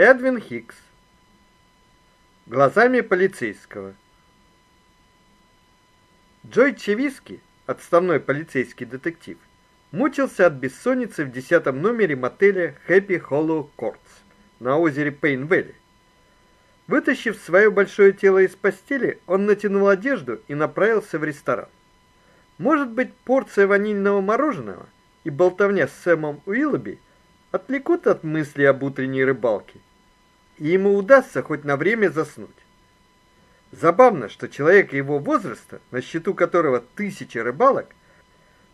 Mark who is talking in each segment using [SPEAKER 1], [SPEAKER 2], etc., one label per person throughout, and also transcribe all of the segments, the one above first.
[SPEAKER 1] Эдвин Хикс. Глазами полицейского. Джой Чевиски, отставной полицейский детектив, мучился от бессонницы в десятом номере мотеля Happy Hollow Courts на озере Пейн-Вэлли. Вытащив свое большое тело из постели, он натянул одежду и направился в ресторан. Может быть, порция ванильного мороженого и болтовня с Сэмом Уиллоби отвлекут от мысли об утренней рыбалке, и ему удастся хоть на время заснуть. Забавно, что человек его возраста, на счету которого тысячи рыбалок,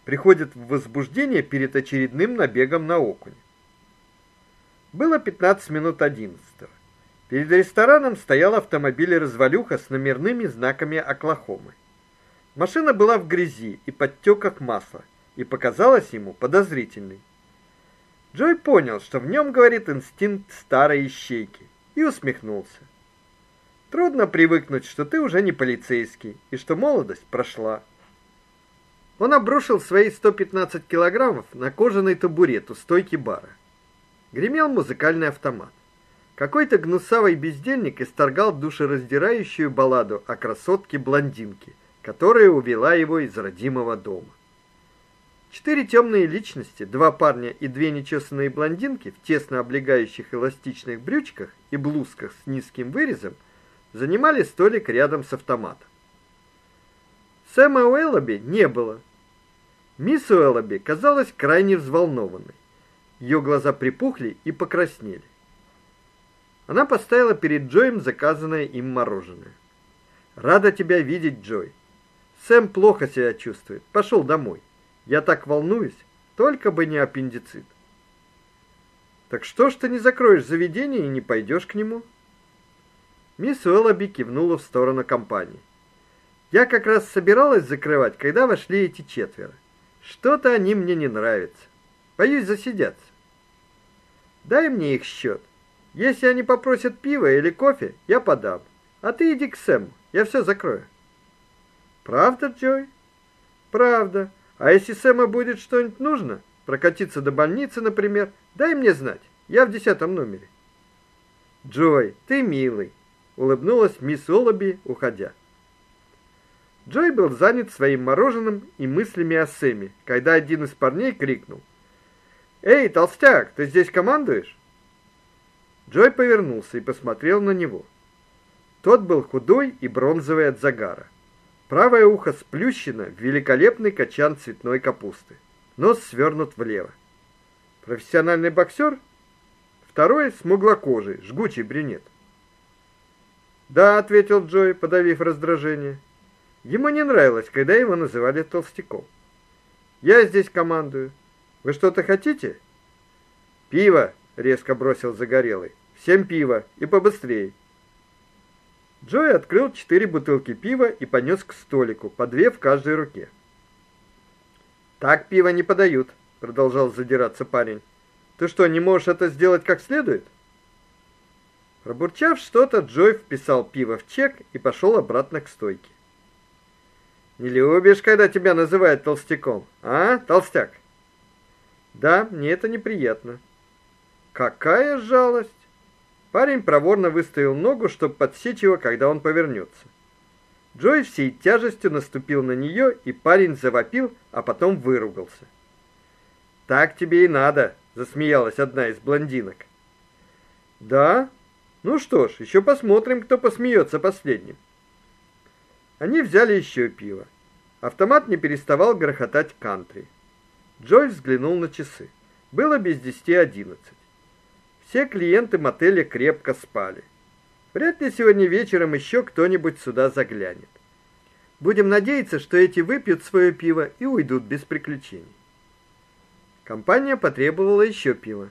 [SPEAKER 1] приходит в возбуждение перед очередным набегом на окунь. Было 15 минут 11. Перед рестораном стоял автомобиль-развалюха с номерными знаками Оклахомы. Машина была в грязи и подтеках масла и показалась ему подозрительной. Джой понял, что в нем говорит инстинкт старой ищейки, и усмехнулся. Трудно привыкнуть, что ты уже не полицейский и что молодость прошла. Он обрушил свои 115 килограммов на кожаный табурет у стойки бара. Гремел музыкальный автомат. Какой-то гнусавый бездельник исторгал душераздирающую балладу о красотке-блондинке, которая увела его из родимого дома. Четыре темные личности, два парня и две нечесанные блондинки в тесно облегающих эластичных брючках и блузках с низким вырезом занимали столик рядом с автоматом. Сэма Уэллоби не было. Мисс Уэллоби казалась крайне взволнованной. Ее глаза припухли и покраснели. Она поставила перед Джоем заказанное им мороженое. Рада тебя видеть, Джой. Сэм плохо себя чувствует. Пошел домой. Я так волнуюсь, только бы не аппендицит. Так что ж ты не закроешь заведение и не пойдешь к нему? Мисс Уэллоби кивнула в сторону компании. Я как раз собиралась закрывать, когда вошли эти четверо. Что-то они мне не нравятся. Боюсь засидеться. Дай мне их счет. Если они попросят пива или кофе, я подам. А ты иди к Сэму, я все закрою. Правда, Джой? Правда. А если Сэма будет что-нибудь нужно, прокатиться до больницы, например, дай мне знать. Я в десятом номере. Джой, ты милый, улыбнулась мисс Олоби, уходя. Джой был занят своим мороженым и мыслями о Сэме, когда один из парней крикнул: "Эй, толстяк, ты здесь командуешь?" Джой повернулся и посмотрел на него. Тот был худой и бронзовый от загара. Правое ухо сплющено в великолепный качан цветной капусты. Нос свернут влево. Профессиональный боксер? Второй смуглокожий, жгучий брюнет. "Да", ответил Джой, подавив раздражение. Ему не нравилось, когда его называли толстяком. "Я здесь командую. Вы что-то хотите?" "Пиво", резко бросил загорелый. Всем пиво и побыстрее. Джой открыл четыре бутылки пива и понес к столику, по две в каждой руке. Так пиво не подают, продолжал задираться парень. Ты что, не можешь это сделать как следует? Пробурчав что-то, Джой вписал пиво в чек и пошел обратно к стойке. Не любишь, когда тебя называют толстяком, а, толстяк? Да, мне это неприятно. Какая жалость! Парень проворно выставил ногу, чтобы подсечь его, когда он повернется. Джой всей тяжестью наступил на нее, и парень завопил, а потом выругался. Так тебе и надо, засмеялась одна из блондинок. Да? Ну что ж, еще посмотрим, кто посмеется последним. Они взяли еще пиво. Автомат не переставал грохотать кантри. Джой взглянул на часы. Было без десяти одиннадцать. Все клиенты мотеля крепко спали. Вряд ли сегодня вечером еще кто-нибудь сюда заглянет. Будем надеяться, что эти выпьют свое пиво и уйдут без приключений. Компания потребовала еще пива.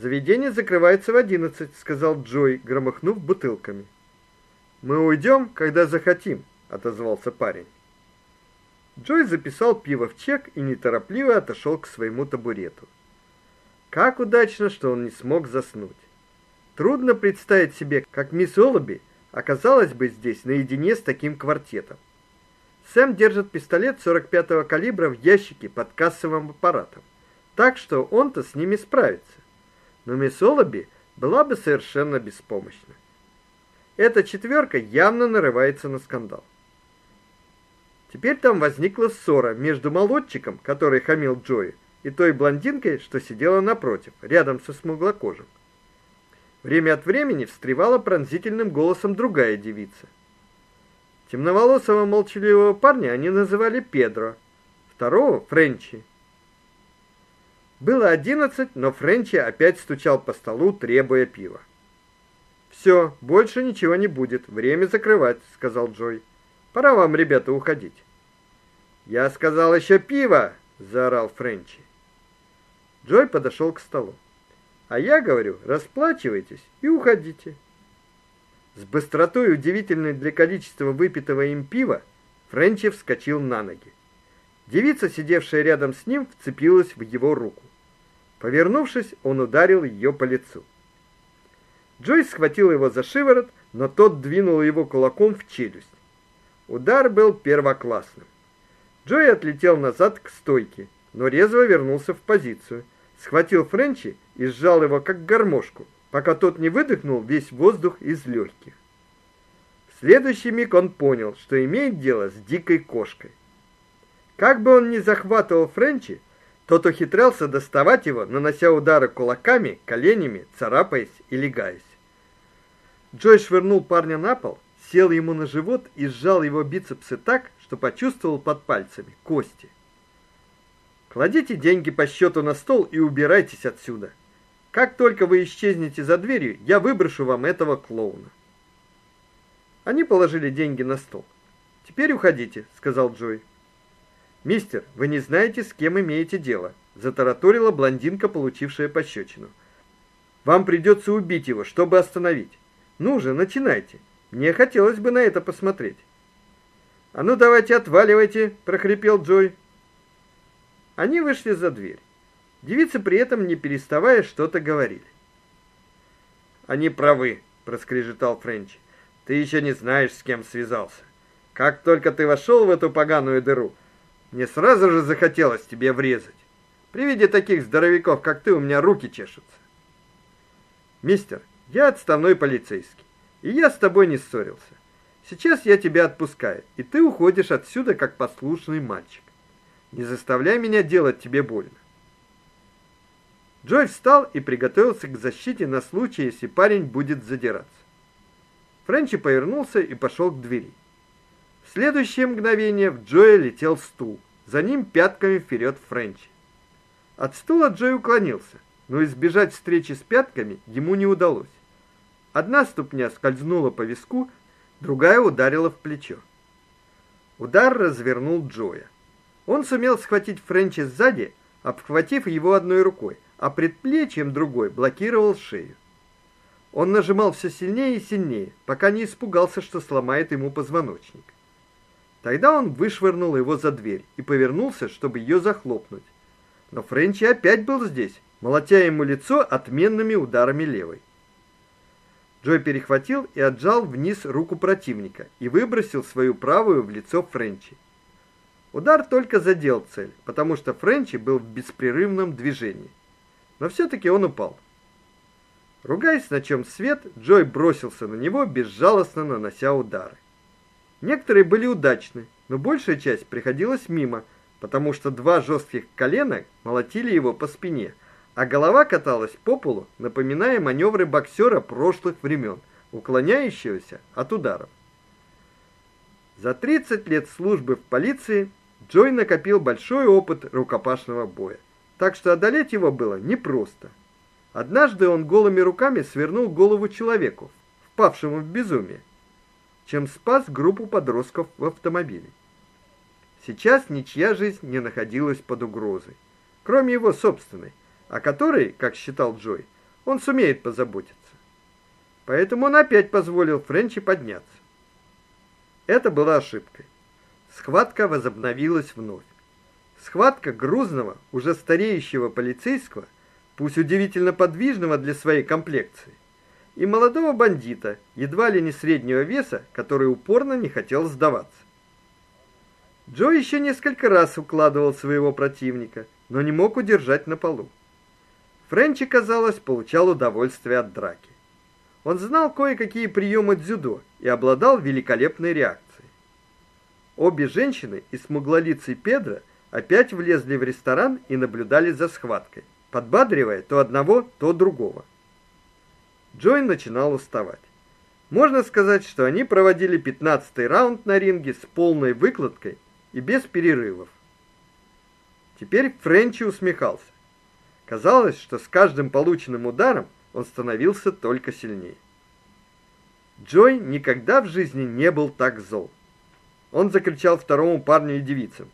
[SPEAKER 1] Заведение закрывается в одиннадцать, сказал Джой, громыхнув бутылками. Мы уйдем, когда захотим, отозвался парень. Джой записал пиво в чек и неторопливо отошел к своему табурету. Как удачно, что он не смог заснуть. Трудно представить себе, как мисс Олоби оказалась бы здесь наедине с таким квартетом. Сэм держит пистолет 45-го калибра в ящике под кассовым аппаратом, так что он-то с ними справится. Но мисс Олоби была бы совершенно беспомощна. Эта четверка явно нарывается на скандал. Теперь там возникла ссора между молодчиком, который хамил Джои, и той блондинкой, что сидела напротив, рядом со смуглокожим. Время от времени встревала пронзительным голосом другая девица. Темноволосого молчаливого парня они называли Педро, второго Френчи. Было одиннадцать, но Френчи опять стучал по столу, требуя пива. «Все, больше ничего не будет. Время закрывать, сказал Джой. Пора вам, ребята, уходить. Я сказал еще пиво, заорал Френчи. Джой подошел к столу. А я говорю, расплачивайтесь и уходите. С быстротой удивительной для количества выпитого им пива, Френчи вскочил на ноги. Девица, сидевшая рядом с ним, вцепилась в его руку. Повернувшись, он ударил ее по лицу. Джойс схватил его за шиворот, но тот двинул его кулаком в челюсть. Удар был первоклассным. Джой отлетел назад к стойке, но резво вернулся в позицию, схватил Френчи и сжал его как гармошку, пока тот не выдохнул весь воздух из легких. В следующий миг он понял, что имеет дело с дикой кошкой. Как бы он ни захватывал Френчи, тот ухитрялся доставать его, нанося удары кулаками, коленями, царапаясь и легаясь. Джой швырнул парня на пол, сел ему на живот и сжал его бицепсы так, что почувствовал под пальцами кости. Кладите деньги по счету на стол и убирайтесь отсюда. Как только вы исчезнете за дверью, я выброшу вам этого клоуна. Они положили деньги на стол. Теперь уходите, сказал Джой. Мистер, вы не знаете, с кем имеете дело, затараторила блондинка, получившая пощечину. Вам придется убить его, чтобы остановить. Ну же, начинайте. Мне хотелось бы на это посмотреть. А ну давайте отваливайте, прохрипел Джой. Они вышли за дверь. Девицы при этом не переставая что-то говорили. Они правы, проскрежетал Френч. Ты еще не знаешь, с кем связался. Как только ты вошел в эту поганую дыру, мне сразу же захотелось тебе врезать. При виде таких здоровяков, как ты, у меня руки чешутся. Мистер, я отставной полицейский, и я с тобой не ссорился. Сейчас я тебя отпускаю, и ты уходишь отсюда как послушный мальчик. Не заставляй меня делать тебе больно. Джой встал и приготовился к защите на случай, если парень будет задираться. Френчи повернулся и пошел к двери. В следующее мгновение в Джоя летел стул. За ним пятками вперед Френчи. От стула Джой уклонился, но избежать встречи с пятками ему не удалось. Одна ступня скользнула по виску, другая ударила в плечо. Удар развернул Джоя. Он сумел схватить Френчи сзади, обхватив его одной рукой, а предплечьем другой блокировал шею. Он нажимал все сильнее и сильнее, пока не испугался, что сломает ему позвоночник. Тогда он вышвырнул его за дверь и повернулся, чтобы ее захлопнуть. Но Френчи опять был здесь, молотя ему лицо отменными ударами левой. Джой перехватил и отжал вниз руку противника и выбросил свою правую в лицо Френчи. Удар только задел цель, потому что Френчи был в беспрерывном движении. Но все таки он упал. Ругаясь, на чем свет, Джой бросился на него, безжалостно нанося удары. Некоторые были удачны, но большая часть приходилась мимо, потому что два жестких колена молотили его по спине, а голова каталась по полу, напоминая маневры боксера прошлых времен, уклоняющегося от ударов. За 30 лет службы в полиции Джой накопил большой опыт рукопашного боя, так что одолеть его было непросто. Однажды он голыми руками свернул голову человеку, впавшему в безумие чем спас группу подростков в автомобиле. Сейчас ничья жизнь не находилась под угрозой, кроме его собственной, о которой, как считал Джой, он сумеет позаботиться. Поэтому он опять позволил Френчи подняться. Это была ошибкой. Схватка возобновилась вновь. Схватка грузного, уже стареющего полицейского, пусть удивительно подвижного для своей комплекции, и молодого бандита, едва ли не среднего веса, который упорно не хотел сдаваться. Джо еще несколько раз укладывал своего противника, но не мог удержать на полу. Френчи, казалось, получал удовольствие от драки. Он знал кое-какие приемы дзюдо и обладал великолепной реакцией. Обе женщины и смуглолицый Педро опять влезли в ресторан и наблюдали за схваткой, подбадривая то одного, то другого. Джой начинал уставать. Можно сказать, что они проводили пятнадцатый раунд на ринге с полной выкладкой и без перерывов. Теперь Френчи усмехался. Казалось, что с каждым полученным ударом он становился только сильнее. Джой никогда в жизни не был так зол. Он закричал второму парню и девицам: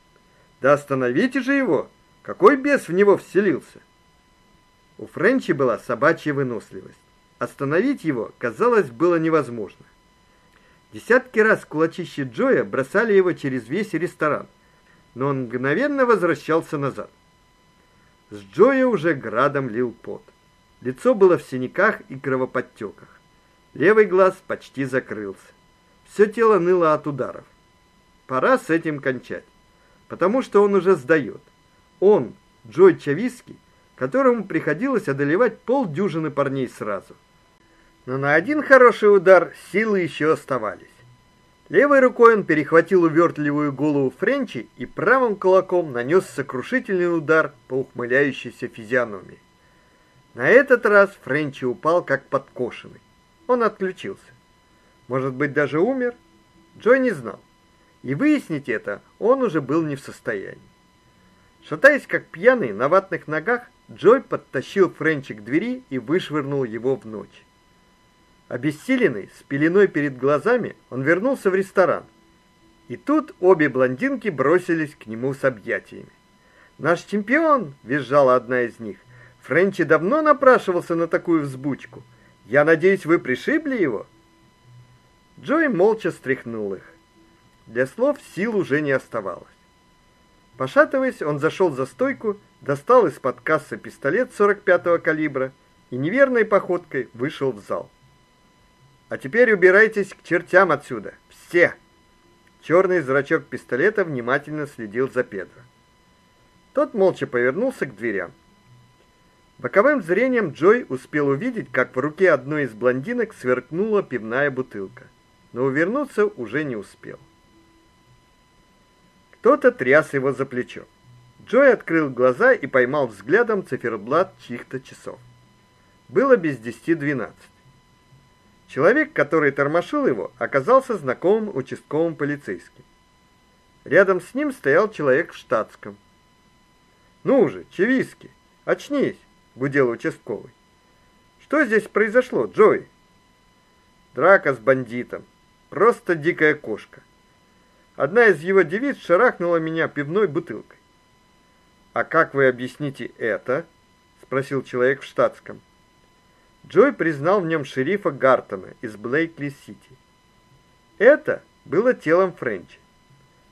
[SPEAKER 1] "Да остановите же его! Какой бес в него вселился?" У Френчи была собачья выносливость. Остановить его, казалось, было невозможно. Десятки раз кулачища Джоя бросали его через весь ресторан, но он мгновенно возвращался назад. С Джоя уже градом лил пот. Лицо было в синяках и кровоподтеках. Левый глаз почти закрылся. Все тело ныло от ударов. Пора с этим кончать, потому что он уже сдает. Он, Джой Чависки, которому приходилось одолевать полдюжины парней сразу. Но на один хороший удар силы еще оставались. Левой рукой он перехватил увертливую голову Френчи и правым кулаком нанес сокрушительный удар по ухмыляющейся физиономии. На этот раз Френчи упал как подкошенный. Он отключился. Может быть, даже умер? Джой не знал. И выяснить это он уже был не в состоянии. Шатаясь как пьяный на ватных ногах, Джой подтащил Френчи к двери и вышвырнул его в ночь. Обессиленный, с пеленой перед глазами, он вернулся в ресторан. И тут обе блондинки бросились к нему с объятиями. "Наш чемпион!" визжала одна из них. "Френчи давно напрашивался на такую взбучку. Я надеюсь, вы пришибли его?" Джой молча стряхнул их. Для слов сил уже не оставалось. Пошатываясь, он зашел за стойку, достал из-под кассы пистолет 45-го калибра и неверной походкой вышел в зал. А теперь убирайтесь к чертям отсюда, все. Черный зрачок пистолета внимательно следил за Педро. Тот молча повернулся к дверям. Боковым зрением Джой успел увидеть, как в руке одной из блондинок сверкнула пивная бутылка, но увернуться уже не успел. Кто-то тряс его за плечо. Джой открыл глаза и поймал взглядом циферблат чьих-то часов. Было без десяти двенадцать. Человек, который тормошил его, оказался знакомым участковым полицейским. Рядом с ним стоял человек в штатском. "Ну же, Чевиски, очнись", гудел участковый. "Что здесь произошло, Джой?" "Драка с бандитом. Просто дикая кошка. Одна из его девиц шарахнула меня пивной бутылкой. А как вы объясните это? спросил человек в штатском. Джой признал в нем шерифа Гартона из Блейкли-Сити. Это было телом Френча.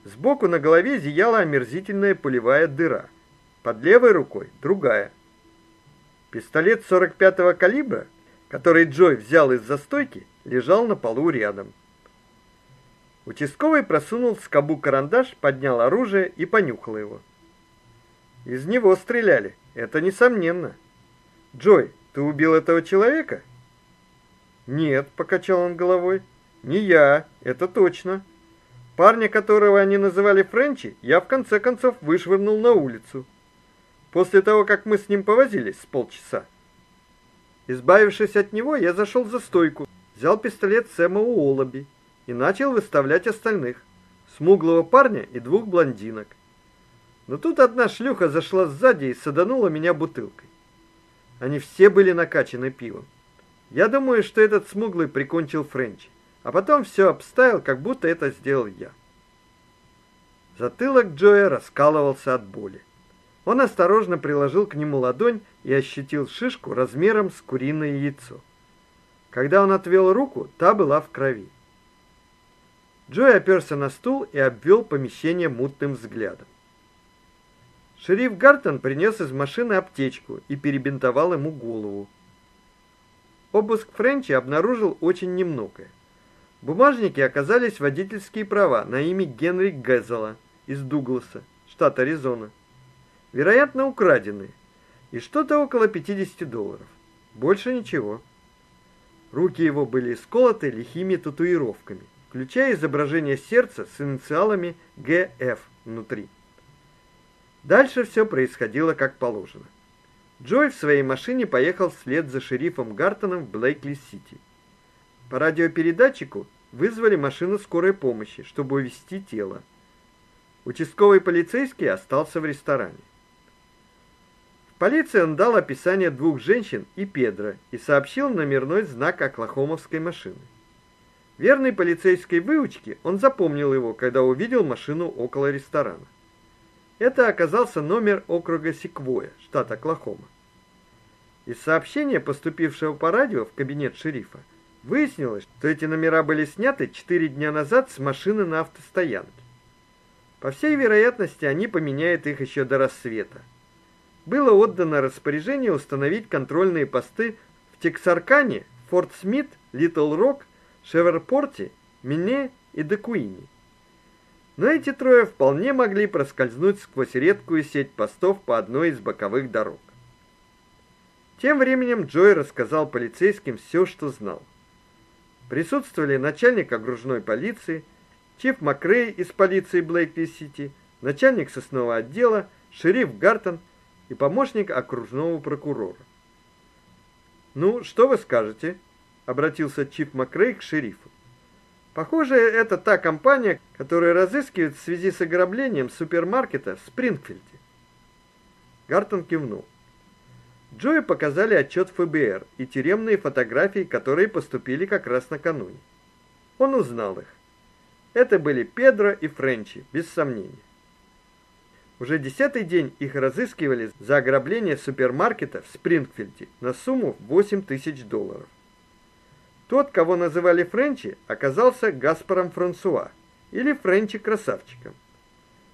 [SPEAKER 1] Сбоку на голове зияла омерзительная пулевая дыра. Под левой рукой другая. Пистолет 45-го калибра, который Джой взял из застойки, лежал на полу рядом. Участковый просунул в скобу карандаш, поднял оружие и понюхал его. Из него стреляли, это несомненно. Джой, ты убил этого человека? Нет, покачал он головой. Не я, это точно. Парня, которого они называли Френчи, я в конце концов вышвырнул на улицу. После того, как мы с ним повозились с полчаса. Избавившись от него, я зашел за стойку, взял пистолет Сэма Уоллоби и начал выставлять остальных: смуглого парня и двух блондинок. Но тут одна шлюха зашла сзади и саданула меня бутылкой. Они все были накачаны пивом. Я думаю, что этот смуглый прикончил Френчи, а потом все обставил, как будто это сделал я. Затылок Джоя раскалывался от боли. Он осторожно приложил к нему ладонь и ощутил шишку размером с куриное яйцо. Когда он отвел руку, та была в крови. Джой оперся на стул и обвел помещение мутным взглядом. Шериф Гартон принес из машины аптечку и перебинтовал ему голову. Обыск Френчи обнаружил очень немногое. В бумажнике оказались водительские права на имя Генри Гезела из Дугласа, штат Аризона. Вероятно, украденные. и что-то около 50 долларов. Больше ничего. Руки его были сколоты лихими татуировками, включая изображение сердца с инициалами ГФ внутри. Дальше все происходило как положено. Джой в своей машине поехал вслед за шерифом Гартоном в Блейкли-Сити. По радиопередатчику вызвали машину скорой помощи, чтобы увезти тело. Участковый полицейский остался в ресторане. В полиции он дал описание двух женщин и Педро и сообщил номерной знак оклахомовской машины. Верный полицейской выучке, он запомнил его, когда увидел машину около ресторана. Это оказался номер округа Секвоя, штат Оклахома. Из сообщения, поступившего по радио в кабинет шерифа, выяснилось, что эти номера были сняты 4 дня назад с машины на автостоянке. По всей вероятности, они поменяют их еще до рассвета. Было отдано распоряжение установить контрольные посты в Тексаркане, Форт Смит, Литл Рок, Шеверпорте, Мине и Декуине. Но эти трое вполне могли проскользнуть сквозь редкую сеть постов по одной из боковых дорог. Тем временем Джой рассказал полицейским все, что знал. Присутствовали начальник окружной полиции, чиф Макрей из полиции Блейкли-Сити, начальник соснового отдела, шериф Гартон и помощник окружного прокурора. "Ну, что вы скажете?" Обратился чиф Макрей к шерифу. Похоже, это та компания, которая разыскивает в связи с ограблением супермаркета в Спрингфилде. Гартон кивнул. Джою показали отчет ФБР и тюремные фотографии, которые поступили как раз накануне. Он узнал их. Это были Педро и Френчи, без сомнения. Уже десятый день их разыскивали за ограбление супермаркета в Спрингфилде на сумму 8 тысяч долларов. Тот, кого называли Френчи, оказался Гаспаром Франсуа или Френчи красавчиком.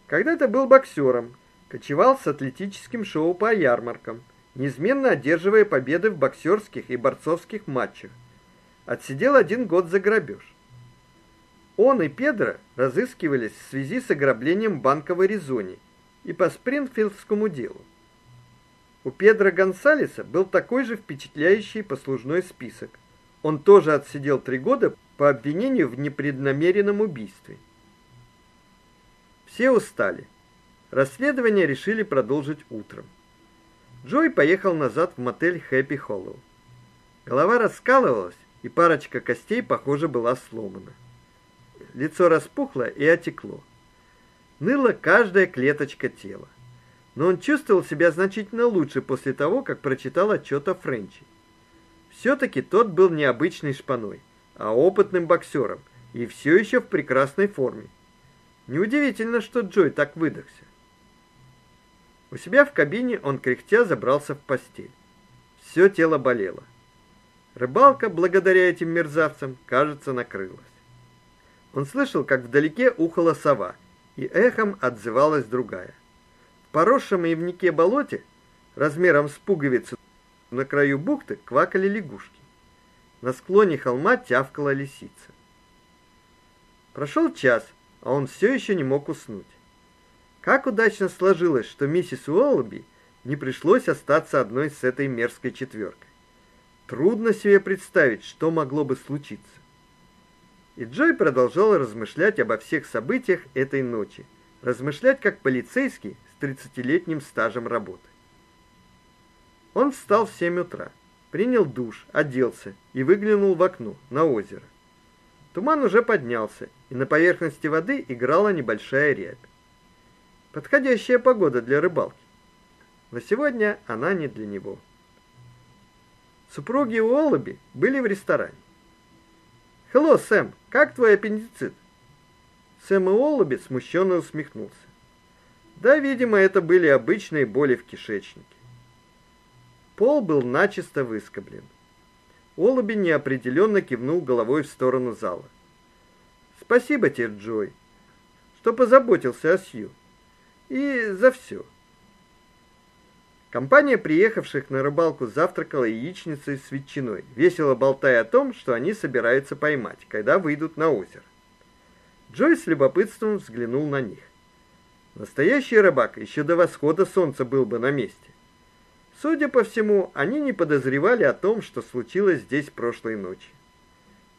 [SPEAKER 1] Когда-то был боксером, кочевал с атлетическим шоу по ярмаркам, неизменно одерживая победы в боксерских и борцовских матчах. Отсидел один год за грабеж. Он и Педро разыскивались в связи с ограблением банка в Аризоне и по Спрингфилдскому делу. У Педро Гонсалеса был такой же впечатляющий послужной список. Он тоже отсидел три года по обвинению в непреднамеренном убийстве. Все устали. Расследование решили продолжить утром. Джой поехал назад в мотель Хэппи Холлоу. Голова раскалывалась, и парочка костей, похоже, была сломана. Лицо распухло и отекло. Ныла каждая клеточка тела. Но он чувствовал себя значительно лучше после того, как прочитал отчет о Френчи. Все таки тот был необычной шпаной, а опытным боксером и все еще в прекрасной форме. Неудивительно, что Джой так выдохся. У себя в кабине он кряхтя забрался в постель. Все тело болело. Рыбалка, благодаря этим мерзавцам, кажется, накрылась. Он слышал, как вдалеке ухала сова, и эхом отзывалась другая. В поросшем ивнике болоте, размером с пуговицу, на краю бухты квакали лягушки. На склоне холма тявкала лисица. Прошел час, а он все еще не мог уснуть. Как удачно сложилось, что миссис Уоллби не пришлось остаться одной с этой мерзкой четверкой. Трудно себе представить, что могло бы случиться. И Джой продолжал размышлять обо всех событиях этой ночи, размышлять как полицейский с тридцатилетним стажем работы. Он встал в семь утра, принял душ, оделся и выглянул в окно на озеро. Туман уже поднялся, и на поверхности воды играла небольшая рябь. Подходящая погода для рыбалки. Но сегодня она не для него. Супруги Уоллоби были в ресторане. "Хелло, Сэм, как твой аппендицит?" Сэм Уоллоби смущенно усмехнулся. Да, видимо, это были обычные боли в кишечнике. Пол был начисто выскоблен. Уоллоби неопределенно кивнул головой в сторону зала. Спасибо тебе, Джой, что позаботился о Сью и за все. Компания приехавших на рыбалку завтракала яичницей с ветчиной, весело болтая о том, что они собираются поймать, когда выйдут на озеро. Джой с любопытством взглянул на них. Настоящий рыбак еще до восхода солнца был бы на месте. Судя по всему, они не подозревали о том, что случилось здесь прошлой ночью.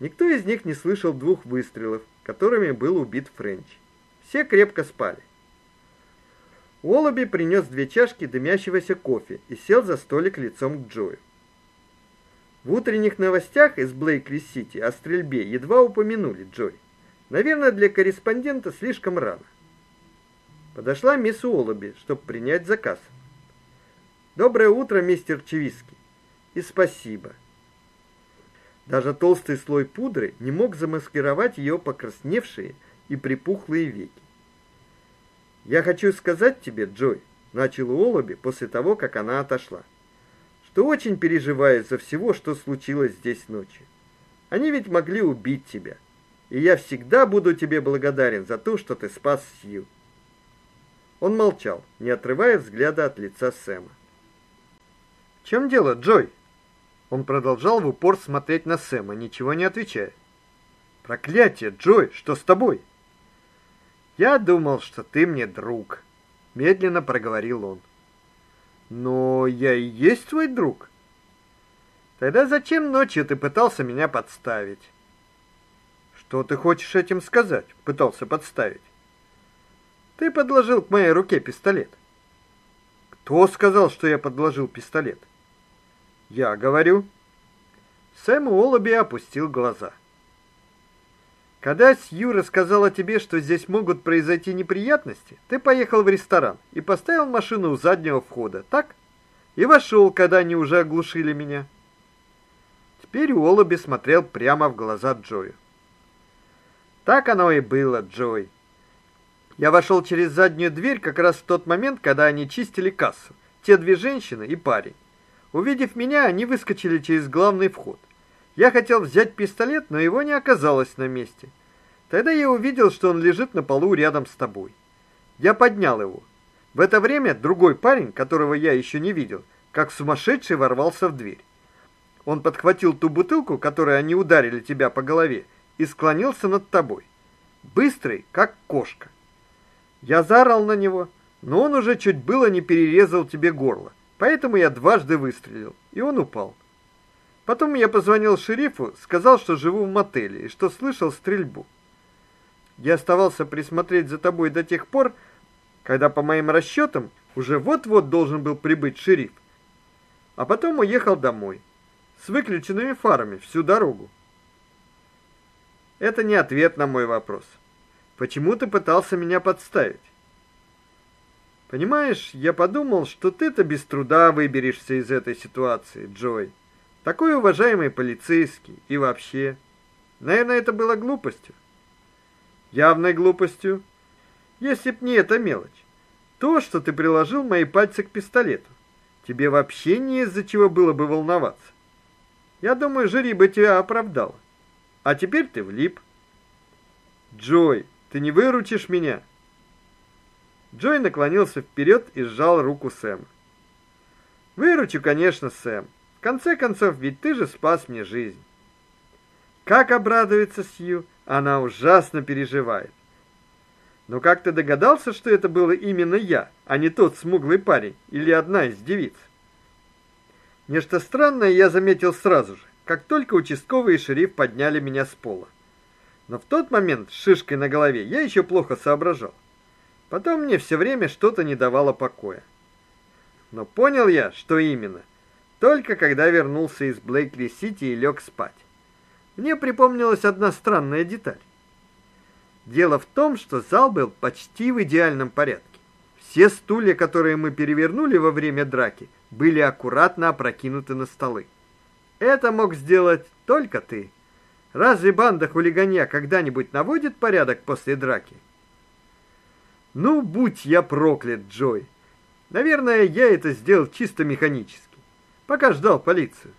[SPEAKER 1] Никто из них не слышал двух выстрелов, которыми был убит Френч. Все крепко спали. Уоллоби принес две чашки дымящегося кофе и сел за столик лицом к Джою. В утренних новостях из Блейкли-Сити о стрельбе едва упомянули Джой. Наверное, для корреспондента слишком рано. Подошла мисс Уоллоби, чтобы принять заказ. Доброе утро, мистер Чевиски. И спасибо. Даже толстый слой пудры не мог замаскировать ее покрасневшие и припухлые веки. Я хочу сказать тебе, Джой, начал Уоллоби после того, как она отошла, что очень переживаю за всего, что случилось здесь ночью. Они ведь могли убить тебя. И я всегда буду тебе благодарен за то, что ты спас Сью. Он молчал, не отрывая взгляда от лица Сэма. "В чем дело, Джой?" Он продолжал в упор смотреть на Сэма, ничего не отвечая. "Проклятие, Джой, что с тобой?" Я думал, что ты мне друг, медленно проговорил он. Но я и есть твой друг. Тогда зачем ночью ты пытался меня подставить? Что ты хочешь этим сказать? Пытался подставить. Ты подложил к моей руке пистолет. Кто сказал, что я подложил пистолет? Я говорю. Сэм Уоллоби опустил глаза. Когда Сью рассказала тебе, что здесь могут произойти неприятности, ты поехал в ресторан и поставил машину у заднего входа, так? И вошел, когда они уже оглушили меня. Теперь Уоллоби смотрел прямо в глаза Джою. Так оно и было, Джой. Я вошел через заднюю дверь как раз в тот момент, когда они чистили кассу. Те две женщины и парень. Увидев меня, они выскочили через главный вход. Я хотел взять пистолет, но его не оказалось на месте. Тогда я увидел, что он лежит на полу рядом с тобой. Я поднял его. В это время другой парень, которого я еще не видел, как сумасшедший ворвался в дверь. Он подхватил ту бутылку, которой они ударили тебя по голове, и склонился над тобой. Быстрый, как кошка. Я заорал на него, но он уже чуть было не перерезал тебе горло. Поэтому я дважды выстрелил, и он упал. Потом я позвонил шерифу, сказал, что живу в мотеле и что слышал стрельбу. Я оставался присмотреть за тобой до тех пор, когда по моим расчетам уже вот-вот должен был прибыть шериф. А потом уехал домой с выключенными фарами всю дорогу. Это не ответ на мой вопрос. Почему ты пытался меня подставить? Понимаешь, я подумал, что ты-то без труда выберешься из этой ситуации, Джой. Такой уважаемый полицейский и вообще. Наверное, это было глупостью. Явной глупостью. Если б не эта мелочь. То, что ты приложил мои пальцы к пистолету. Тебе вообще не из-за чего было бы волноваться. Я думаю, жюри бы тебя оправдало. А теперь ты влип. Джой, ты не выручишь меня. Джой наклонился вперед и сжал руку Сэма. Выручу, конечно, Сэм конце концов, ведь ты же спас мне жизнь. Как обрадуется Сью, она ужасно переживает. Но как ты догадался, что это было именно я, а не тот смуглый парень или одна из девиц? Нечто странное я заметил сразу же, как только участковый и шериф подняли меня с пола. Но в тот момент с шишкой на голове я еще плохо соображал. Потом мне все время что-то не давало покоя. Но понял я, что именно только когда вернулся из Блейкли-Сити и лег спать. Мне припомнилась одна странная деталь. Дело в том, что зал был почти в идеальном порядке. Все стулья, которые мы перевернули во время драки, были аккуратно опрокинуты на столы. Это мог сделать только ты. Разве банда хулиганья когда-нибудь наводит порядок после драки? Ну, будь я проклят, Джой. Наверное, я это сделал чисто механически пока ждал полицию.